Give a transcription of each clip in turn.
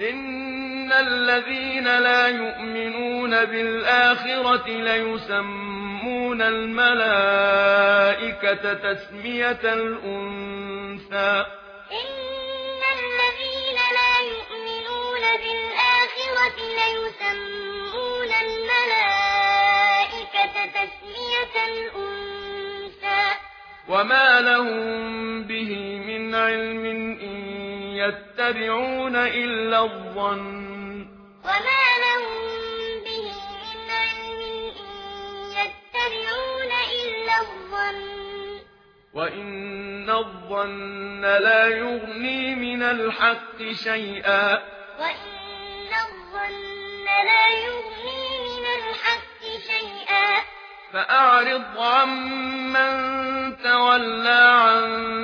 إن الذين لا يؤمنون بالآخرة ليسمون الملائكة تسمية الأنثى. إن الذين لا يؤمنون بالآخرة ليسمون الملائكة تسمية الأنثى. وما لهم به من علم إن يتبعون إلا الظن. وما لهم به من علم إن يتبعون إلا الظن. وإن الظن لا يغني من الحق شيئا. وإن الظن لا يغني من الحق شيئا. فأعرض عمن تولى عن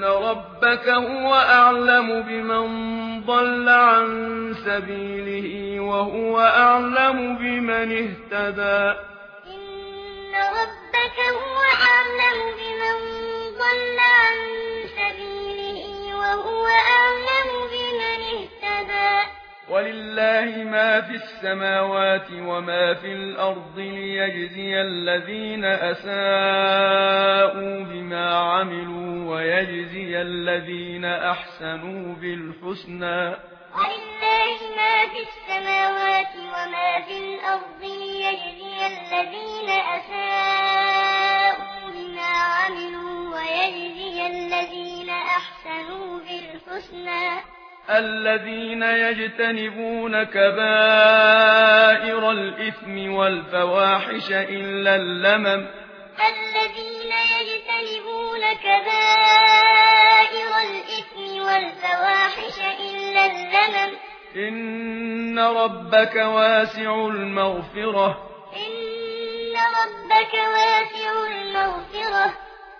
إن ربك هو أعلم بمن ضل عن سبيله وهو أعلم بمن اهتدى إن ربك هو أعلم بمن لله ما في السماوات وما في الأرض ليجزي الذين أساءوا بما عملوا ويجزي الذين أحسنوا بالحسنى. ولله ما في السماوات وما في الأرض ليجزي الذين أساءوا بما عملوا ويجزي الذين أحسنوا بالحسنى. الذين يجتنبون كبائر الإثم والفواحش إلا اللمم. الذين يجتنبون كبائر الإثم والفواحش إلا اللمم. إن ربك واسع المغفرة. إن ربك واسع المغفرة.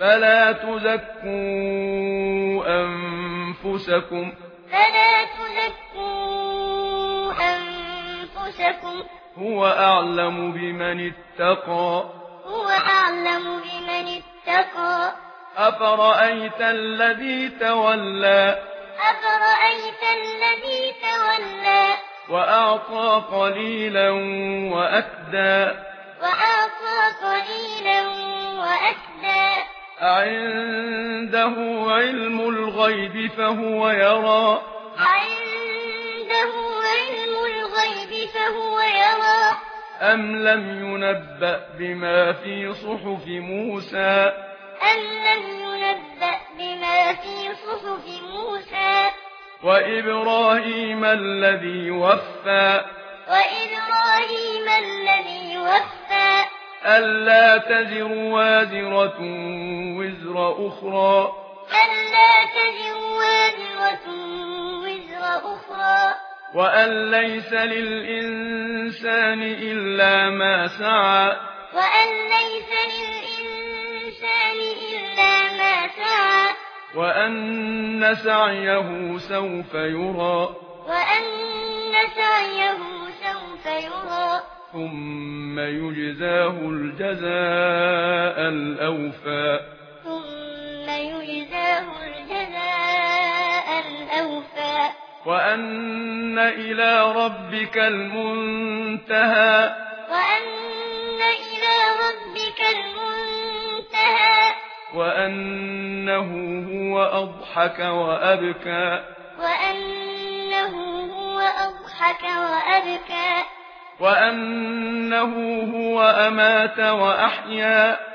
فلا تزكوا أنفسكم. فلا تزكوا أنفسكم. هو أعلم بمن اتقى. هو أعلم بمن اتقى. أفرأيت الذي تولى؟ أفرأيت الذي تولى؟ وأعطى قليلا واكدا وأعطى قليلا عنده علم الغيب فهو يرى عنده علم الغيب فهو يرى أم لم ينبأ بما في صحف موسى أم لم ينبأ بما في صحف موسى وإبراهيم الذي وفى وإبراهيم الذي وفى ألا تزر وازرة وزر أخرى ألا تزر وازرة وزر أخرى وأن ليس للإنسان إلا ما سعى وأن ليس للإنسان إلا ما سعى وأن سعيه سوف يرى وأن سعيه سوف يرى ثم يجزاه الجزاء الأوفى ثم يجزاه الجزاء الأوفى وأن إلى ربك المنتهى وأن إلى ربك المنتهى وأنه هو أضحك وأبكى وأنه هو أضحك وأبكى وأنه هو أمات وأحيا